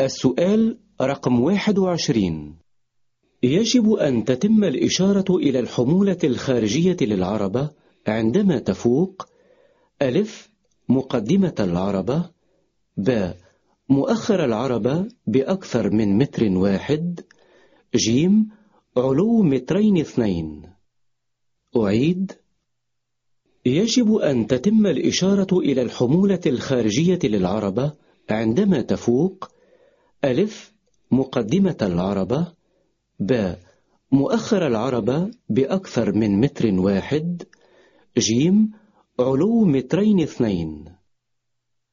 السؤال رقم 21 يجب أن تتم الإشارة إلى الحمولة الخارجية للعربة عندما تفوق. ألف مقدمة العربة ب مؤخر العربة بأكثر من متر واحد. جيم علو مترين اثنين. أعيد. يجب أن تتم الإشارة إلى الحمولة الخارجية للعربة عندما تفوق. ألف مقدمة العربة ب مؤخر العربة بأكثر من متر واحد جيم علو مترين اثنين.